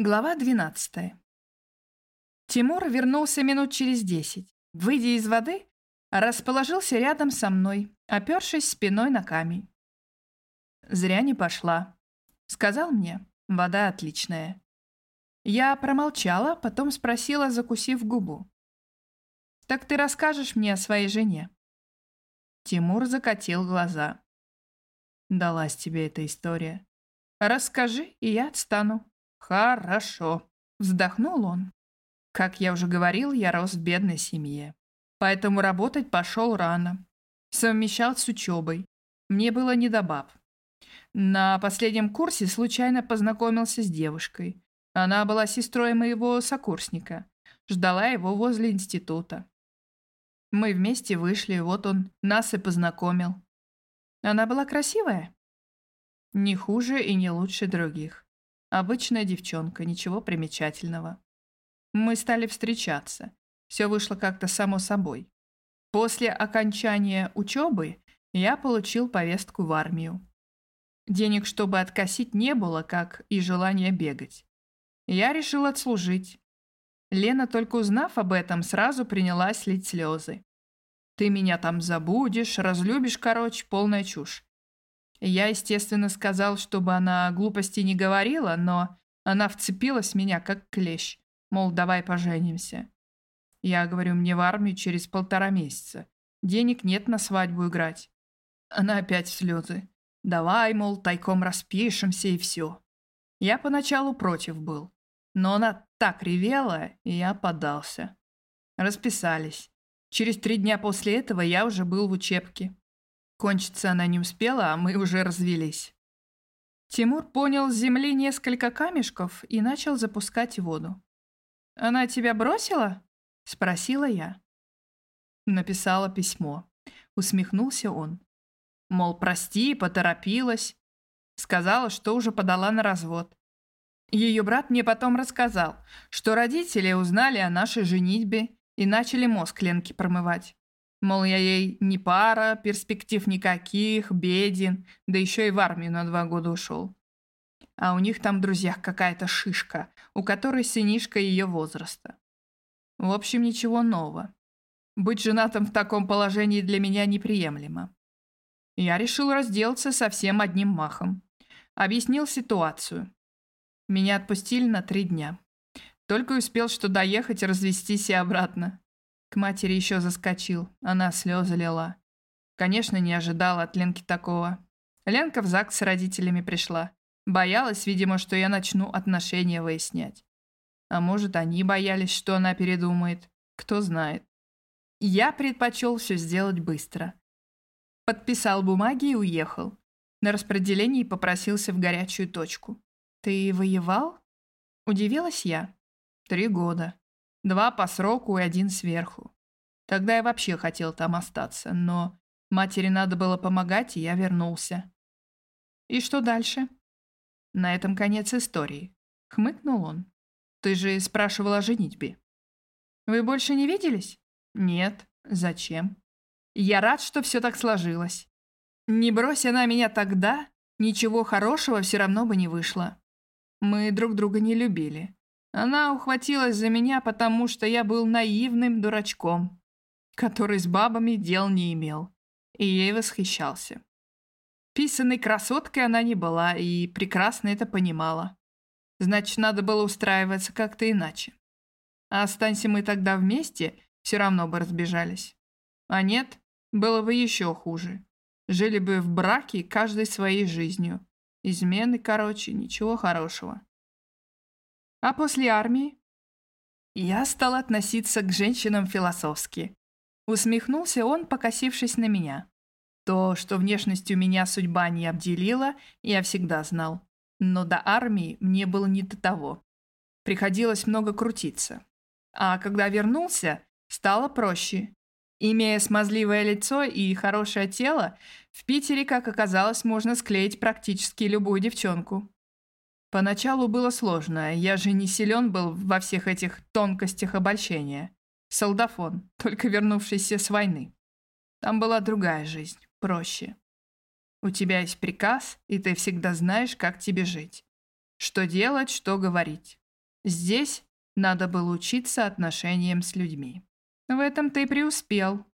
Глава 12. Тимур вернулся минут через десять. Выйдя из воды, расположился рядом со мной, опершись спиной на камень. «Зря не пошла», — сказал мне. «Вода отличная». Я промолчала, потом спросила, закусив губу. «Так ты расскажешь мне о своей жене?» Тимур закатил глаза. «Далась тебе эта история. Расскажи, и я отстану». «Хорошо», — вздохнул он. Как я уже говорил, я рос в бедной семье. Поэтому работать пошел рано. Совмещал с учебой. Мне было не до. На последнем курсе случайно познакомился с девушкой. Она была сестрой моего сокурсника. Ждала его возле института. Мы вместе вышли, вот он нас и познакомил. Она была красивая? Не хуже и не лучше других. Обычная девчонка, ничего примечательного. Мы стали встречаться. Все вышло как-то само собой. После окончания учебы я получил повестку в армию. Денег, чтобы откосить, не было, как и желания бегать. Я решил отслужить. Лена, только узнав об этом, сразу принялась лить слезы. «Ты меня там забудешь, разлюбишь, короче, полная чушь. Я, естественно, сказал, чтобы она глупости не говорила, но она вцепилась в меня, как клещ. Мол, давай поженимся. Я говорю, мне в армию через полтора месяца. Денег нет на свадьбу играть. Она опять в слезы. Давай, мол, тайком распишемся и все. Я поначалу против был. Но она так ревела, и я поддался. Расписались. Через три дня после этого я уже был в учебке. Кончиться она не успела, а мы уже развелись. Тимур понял с земли несколько камешков и начал запускать воду. «Она тебя бросила?» — спросила я. Написала письмо. Усмехнулся он. Мол, прости, поторопилась. Сказала, что уже подала на развод. Ее брат мне потом рассказал, что родители узнали о нашей женитьбе и начали мозг Ленке промывать. Мол, я ей не пара, перспектив никаких, беден, да еще и в армию на два года ушел. А у них там в друзьях какая-то шишка, у которой сынишка ее возраста. В общем, ничего нового. Быть женатым в таком положении для меня неприемлемо. Я решил разделаться совсем одним махом. Объяснил ситуацию. Меня отпустили на три дня. Только успел что доехать развестись и обратно. К матери еще заскочил, она слезы лила. Конечно, не ожидала от Ленки такого. Ленка в ЗАГС с родителями пришла. Боялась, видимо, что я начну отношения выяснять. А может, они боялись, что она передумает. Кто знает. Я предпочел все сделать быстро. Подписал бумаги и уехал. На распределении попросился в горячую точку. «Ты воевал?» Удивилась я. «Три года. Два по сроку и один сверху. Тогда я вообще хотел там остаться, но матери надо было помогать, и я вернулся. И что дальше? На этом конец истории. Хмыкнул он. Ты же спрашивал о женитьбе. Вы больше не виделись? Нет. Зачем? Я рад, что все так сложилось. Не брось она меня тогда, ничего хорошего все равно бы не вышло. Мы друг друга не любили. Она ухватилась за меня, потому что я был наивным дурачком, который с бабами дел не имел, и ей восхищался. Писанной красоткой она не была и прекрасно это понимала. Значит, надо было устраиваться как-то иначе. А останься мы тогда вместе, все равно бы разбежались. А нет, было бы еще хуже. Жили бы в браке каждой своей жизнью. Измены, короче, ничего хорошего. А после армии? Я стал относиться к женщинам философски. Усмехнулся он, покосившись на меня. То, что внешностью меня судьба не обделила, я всегда знал. Но до армии мне было не до того. Приходилось много крутиться. А когда вернулся, стало проще. Имея смазливое лицо и хорошее тело, в Питере, как оказалось, можно склеить практически любую девчонку. Поначалу было сложно, я же не силен был во всех этих тонкостях обольщения. Солдафон, только вернувшийся с войны. Там была другая жизнь, проще. У тебя есть приказ, и ты всегда знаешь, как тебе жить. Что делать, что говорить. Здесь надо было учиться отношениям с людьми. В этом ты преуспел.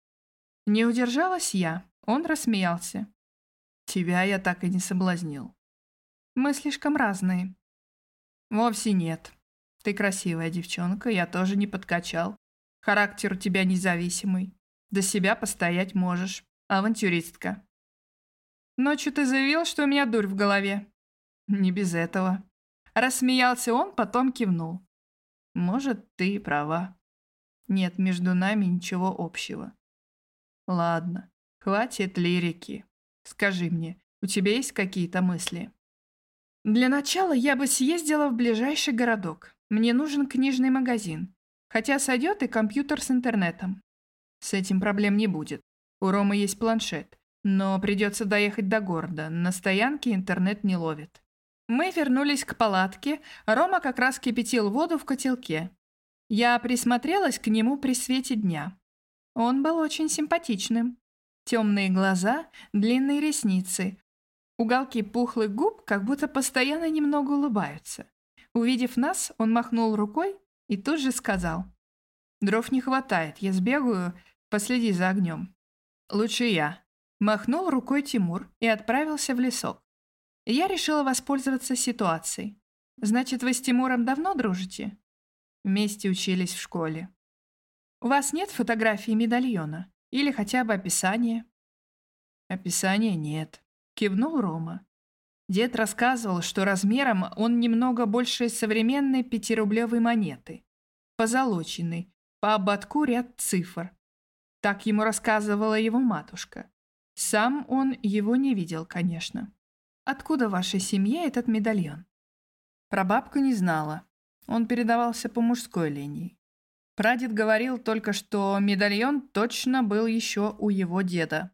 Не удержалась я, он рассмеялся. Тебя я так и не соблазнил. Мы слишком разные. Вовсе нет. Ты красивая девчонка, я тоже не подкачал. Характер у тебя независимый. До себя постоять можешь. Авантюристка. Ночью ты заявил, что у меня дурь в голове. Не без этого. Рассмеялся он, потом кивнул. Может, ты и права. Нет между нами ничего общего. Ладно, хватит лирики. Скажи мне, у тебя есть какие-то мысли? Для начала я бы съездила в ближайший городок. Мне нужен книжный магазин. Хотя сойдет и компьютер с интернетом. С этим проблем не будет. У Ромы есть планшет. Но придется доехать до города. На стоянке интернет не ловит. Мы вернулись к палатке. Рома как раз кипятил воду в котелке. Я присмотрелась к нему при свете дня. Он был очень симпатичным. Темные глаза, длинные ресницы. Уголки пухлых губ как будто постоянно немного улыбаются. Увидев нас, он махнул рукой и тут же сказал. «Дров не хватает, я сбегаю, последи за огнем». «Лучше я». Махнул рукой Тимур и отправился в лесок. Я решила воспользоваться ситуацией. «Значит, вы с Тимуром давно дружите?» Вместе учились в школе. У вас нет фотографии медальона? Или хотя бы описания? Описания нет. Кивнул Рома. Дед рассказывал, что размером он немного больше современной пятирублевой монеты. Позолоченный, по ободку ряд цифр. Так ему рассказывала его матушка. Сам он его не видел, конечно. Откуда в вашей семье этот медальон? Прабабка не знала. Он передавался по мужской линии. Прадед говорил только, что медальон точно был еще у его деда.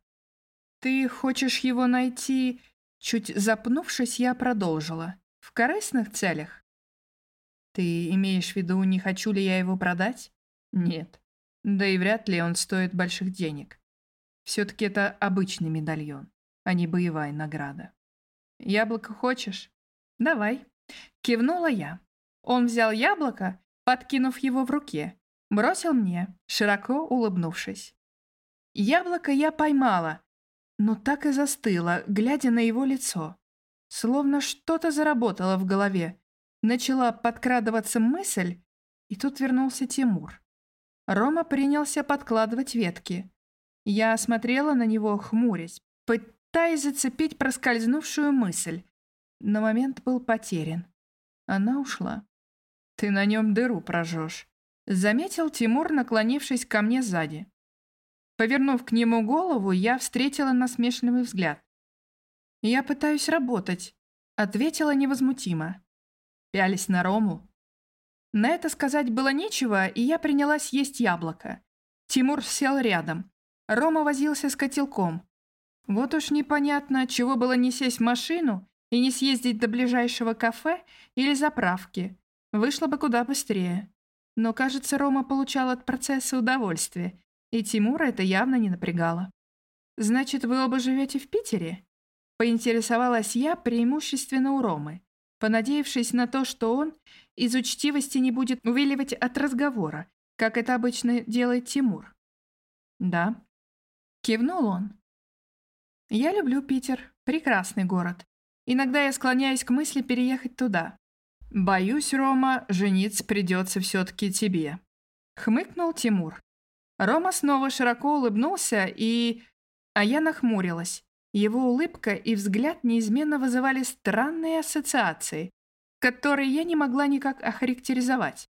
«Ты хочешь его найти?» Чуть запнувшись, я продолжила. «В корыстных целях?» «Ты имеешь в виду, не хочу ли я его продать?» «Нет. Да и вряд ли он стоит больших денег. Все-таки это обычный медальон, а не боевая награда». «Яблоко хочешь?» «Давай». Кивнула я. Он взял яблоко, подкинув его в руке, бросил мне, широко улыбнувшись. Яблоко я поймала, но так и застыла, глядя на его лицо. Словно что-то заработало в голове. Начала подкрадываться мысль, и тут вернулся Тимур. Рома принялся подкладывать ветки. Я смотрела на него, хмурясь, пытаясь зацепить проскользнувшую мысль. Но момент был потерян. Она ушла. «Ты на нем дыру прожжешь», — заметил Тимур, наклонившись ко мне сзади. Повернув к нему голову, я встретила насмешливый взгляд. «Я пытаюсь работать», — ответила невозмутимо. Пялись на Рому. На это сказать было нечего, и я принялась есть яблоко. Тимур сел рядом. Рома возился с котелком. Вот уж непонятно, чего было не сесть в машину и не съездить до ближайшего кафе или заправки, Вышло бы куда быстрее. Но, кажется, Рома получал от процесса удовольствие, и Тимура это явно не напрягало. «Значит, вы оба живете в Питере?» Поинтересовалась я преимущественно у Ромы, понадеявшись на то, что он из учтивости не будет увиливать от разговора, как это обычно делает Тимур. «Да». Кивнул он. «Я люблю Питер. Прекрасный город. Иногда я склоняюсь к мысли переехать туда. «Боюсь, Рома, жениться придется все-таки тебе», — хмыкнул Тимур. Рома снова широко улыбнулся и... А я нахмурилась. Его улыбка и взгляд неизменно вызывали странные ассоциации, которые я не могла никак охарактеризовать.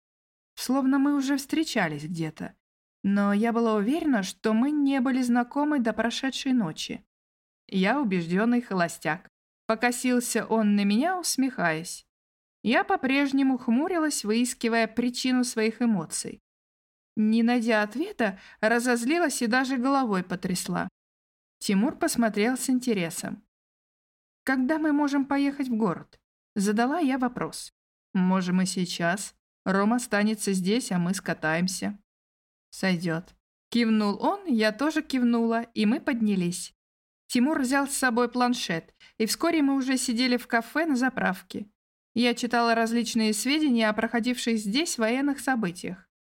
Словно мы уже встречались где-то. Но я была уверена, что мы не были знакомы до прошедшей ночи. Я убежденный холостяк. Покосился он на меня, усмехаясь. Я по-прежнему хмурилась, выискивая причину своих эмоций. Не найдя ответа, разозлилась и даже головой потрясла. Тимур посмотрел с интересом. «Когда мы можем поехать в город?» Задала я вопрос. «Можем и сейчас. Рома останется здесь, а мы скатаемся». «Сойдет». Кивнул он, я тоже кивнула, и мы поднялись. Тимур взял с собой планшет, и вскоре мы уже сидели в кафе на заправке. Я читала различные сведения о проходивших здесь военных событиях.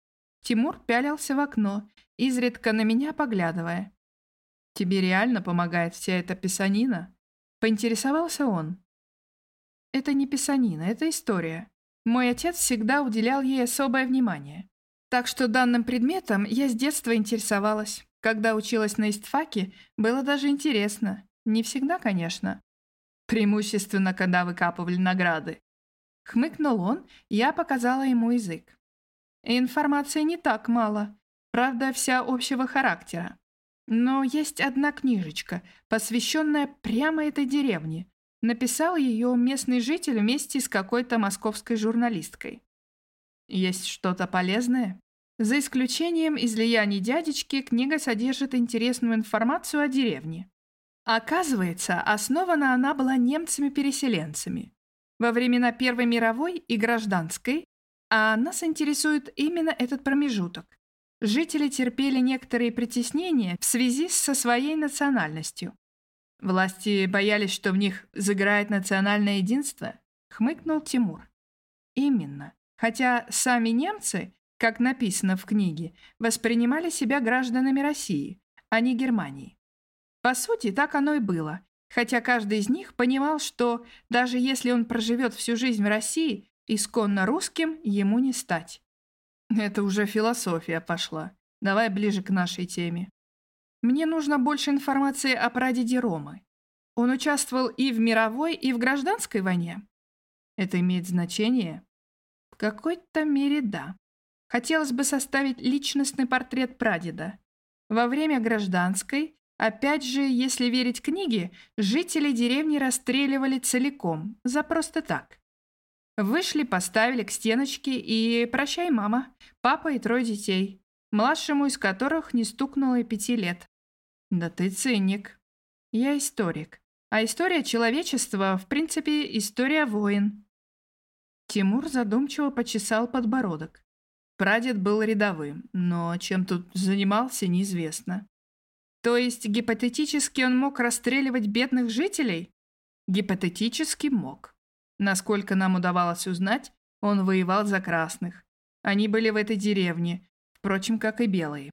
Тимур пялился в окно, изредка на меня поглядывая. «Тебе реально помогает вся эта писанина?» Поинтересовался он. «Это не писанина, это история. Мой отец всегда уделял ей особое внимание. Так что данным предметом я с детства интересовалась. Когда училась на истфаке, было даже интересно. Не всегда, конечно. Преимущественно, когда выкапывали награды. Хмыкнул он, я показала ему язык. Информации не так мало, правда, вся общего характера. Но есть одна книжечка, посвященная прямо этой деревне. Написал ее местный житель вместе с какой-то московской журналисткой. Есть что-то полезное? За исключением излияний дядечки, книга содержит интересную информацию о деревне. Оказывается, основана она была немцами-переселенцами. Во времена Первой мировой и гражданской, а нас интересует именно этот промежуток. Жители терпели некоторые притеснения в связи со своей национальностью. Власти боялись, что в них загорает национальное единство, хмыкнул Тимур. Именно. Хотя сами немцы, как написано в книге, воспринимали себя гражданами России, а не Германии. По сути, так оно и было, хотя каждый из них понимал, что даже если он проживет всю жизнь в России, исконно русским ему не стать. Это уже философия пошла. Давай ближе к нашей теме. Мне нужно больше информации о прадеде Ромы. Он участвовал и в мировой, и в гражданской войне. Это имеет значение? какой-то мере да. Хотелось бы составить личностный портрет прадеда. Во время гражданской, опять же, если верить книге, жители деревни расстреливали целиком, за просто так. Вышли, поставили к стеночке и «Прощай, мама, папа и трое детей», младшему из которых не стукнуло и пяти лет. Да ты циник. Я историк. А история человечества, в принципе, история войн. Тимур задумчиво почесал подбородок. Прадед был рядовым, но чем тут занимался, неизвестно. То есть гипотетически он мог расстреливать бедных жителей? Гипотетически мог. Насколько нам удавалось узнать, он воевал за красных. Они были в этой деревне, впрочем, как и белые.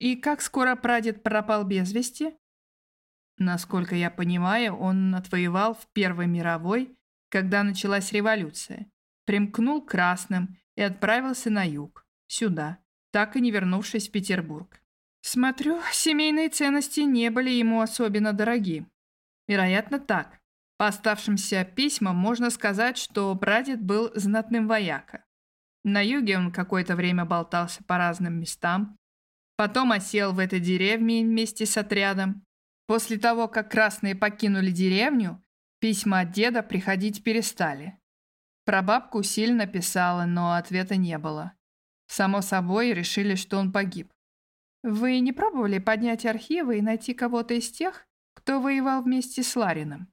И как скоро прадед пропал без вести? Насколько я понимаю, он отвоевал в Первой мировой когда началась революция, примкнул к красным и отправился на юг, сюда, так и не вернувшись в Петербург. Смотрю, семейные ценности не были ему особенно дороги. Вероятно, так. По оставшимся письмам можно сказать, что прадед был знатным вояка. На юге он какое-то время болтался по разным местам, потом осел в этой деревне вместе с отрядом. После того, как красные покинули деревню, Письма от деда приходить перестали. Про бабку сильно писала, но ответа не было. Само собой, решили, что он погиб. Вы не пробовали поднять архивы и найти кого-то из тех, кто воевал вместе с Ларином?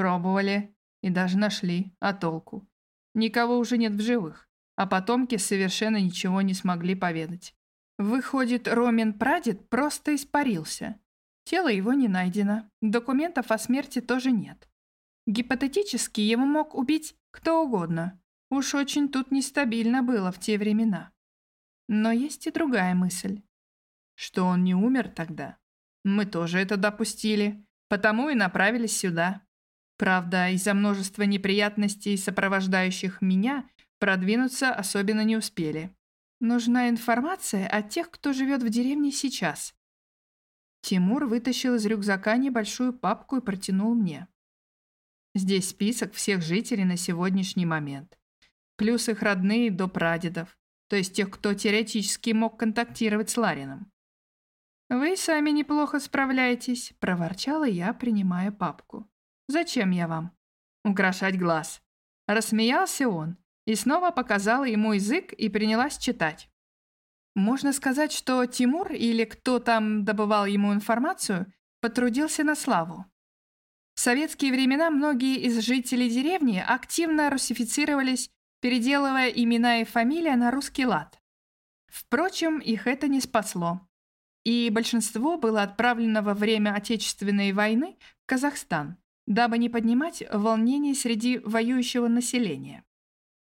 Пробовали. И даже нашли. А толку? Никого уже нет в живых. А потомки совершенно ничего не смогли поведать. Выходит, Ромин прадед просто испарился. Тело его не найдено. Документов о смерти тоже нет. Гипотетически его мог убить кто угодно. Уж очень тут нестабильно было в те времена. Но есть и другая мысль. Что он не умер тогда. Мы тоже это допустили, потому и направились сюда. Правда, из-за множества неприятностей, сопровождающих меня, продвинуться особенно не успели. Нужна информация о тех, кто живет в деревне сейчас. Тимур вытащил из рюкзака небольшую папку и протянул мне. Здесь список всех жителей на сегодняшний момент. Плюс их родные до прадедов, то есть тех, кто теоретически мог контактировать с Ларином. «Вы сами неплохо справляетесь», – проворчала я, принимая папку. «Зачем я вам?» «Украшать глаз». Рассмеялся он и снова показала ему язык и принялась читать. Можно сказать, что Тимур или кто там добывал ему информацию, потрудился на славу. В советские времена многие из жителей деревни активно русифицировались, переделывая имена и фамилии на русский лад. Впрочем, их это не спасло. И большинство было отправлено во время Отечественной войны в Казахстан, дабы не поднимать волнений среди воюющего населения.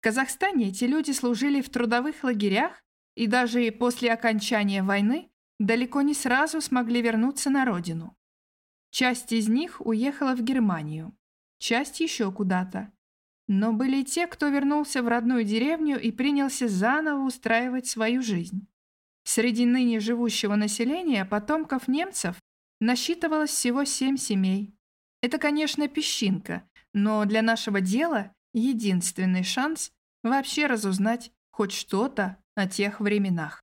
В Казахстане эти люди служили в трудовых лагерях и даже после окончания войны далеко не сразу смогли вернуться на родину. Часть из них уехала в Германию, часть еще куда-то. Но были те, кто вернулся в родную деревню и принялся заново устраивать свою жизнь. Среди ныне живущего населения потомков немцев насчитывалось всего семь семей. Это, конечно, песчинка, но для нашего дела единственный шанс вообще разузнать хоть что-то о тех временах.